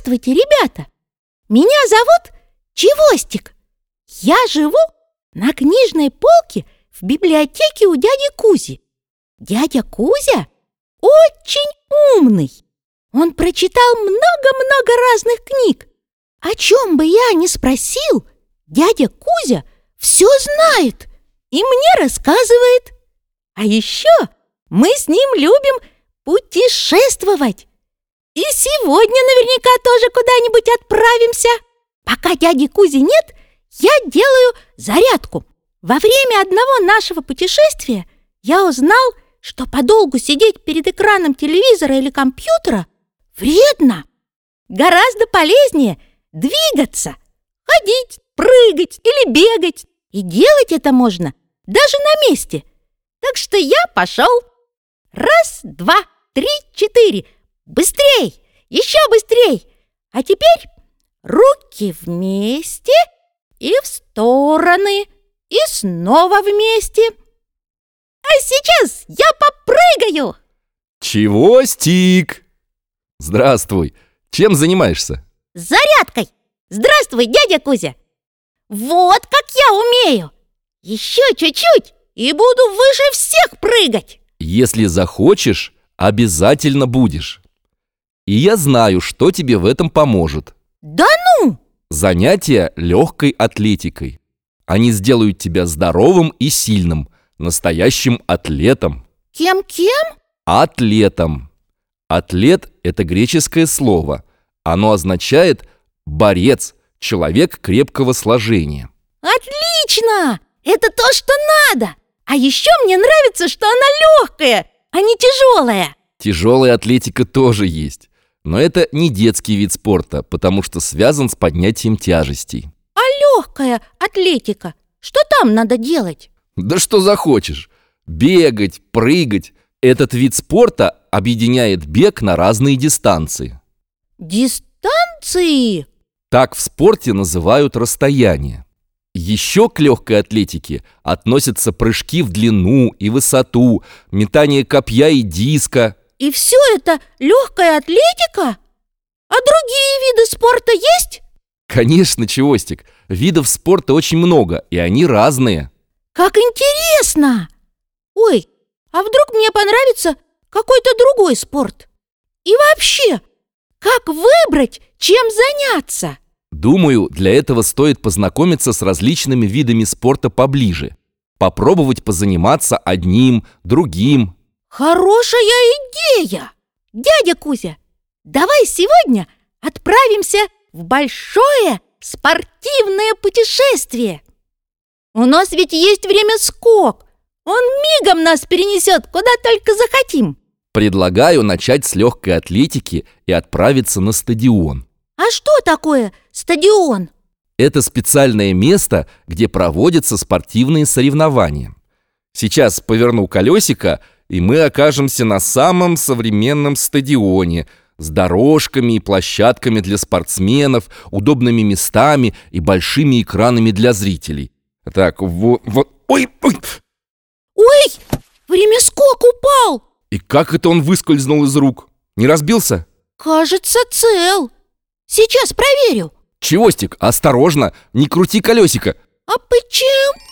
Здравствуйте, ребята! Меня зовут Чевостик. Я живу на книжной полке в библиотеке у дяди Кузи. Дядя Кузя очень умный. Он прочитал много-много разных книг. О чем бы я ни спросил, дядя Кузя все знает и мне рассказывает. А еще мы с ним любим путешествовать. И сегодня наверняка тоже куда-нибудь отправимся. Пока дяди Кузи нет, я делаю зарядку. Во время одного нашего путешествия я узнал, что подолгу сидеть перед экраном телевизора или компьютера вредно. Гораздо полезнее двигаться, ходить, прыгать или бегать. И делать это можно даже на месте. Так что я пошел. Раз, два, три, четыре. Быстрей! Еще быстрей! А теперь руки вместе и в стороны, и снова вместе. А сейчас я попрыгаю! Чего, Стик? Здравствуй. Чем занимаешься? Зарядкой! Здравствуй, дядя Кузя! Вот как я умею! Еще чуть-чуть и буду выше всех прыгать! Если захочешь, обязательно будешь. И я знаю, что тебе в этом поможет. Да ну! Занятия легкой атлетикой. Они сделают тебя здоровым и сильным, настоящим атлетом. Кем-кем? Атлетом. Атлет – это греческое слово. Оно означает «борец», человек крепкого сложения. Отлично! Это то, что надо! А еще мне нравится, что она легкая, а не тяжелая. Тяжелая атлетика тоже есть. Но это не детский вид спорта, потому что связан с поднятием тяжестей. А легкая атлетика, что там надо делать? Да что захочешь. Бегать, прыгать. Этот вид спорта объединяет бег на разные дистанции. Дистанции? Так в спорте называют расстояние. Еще к легкой атлетике относятся прыжки в длину и высоту, метание копья и диска. И все это легкая атлетика? А другие виды спорта есть? Конечно, Чевостик, видов спорта очень много, и они разные. Как интересно! Ой, а вдруг мне понравится какой-то другой спорт? И вообще, как выбрать, чем заняться? Думаю, для этого стоит познакомиться с различными видами спорта поближе. Попробовать позаниматься одним, другим. Хорошая идея! Дядя Кузя, давай сегодня отправимся в большое спортивное путешествие. У нас ведь есть время скок. Он мигом нас перенесет куда только захотим. Предлагаю начать с легкой атлетики и отправиться на стадион. А что такое стадион? Это специальное место, где проводятся спортивные соревнования. Сейчас поверну колесико, и мы окажемся на самом современном стадионе с дорожками и площадками для спортсменов, удобными местами и большими экранами для зрителей. Так, вот, вот, ой, ой! Ой, время скок упал! И как это он выскользнул из рук? Не разбился? Кажется, цел. Сейчас проверю. Чевостик, осторожно, не крути колесико. А почему?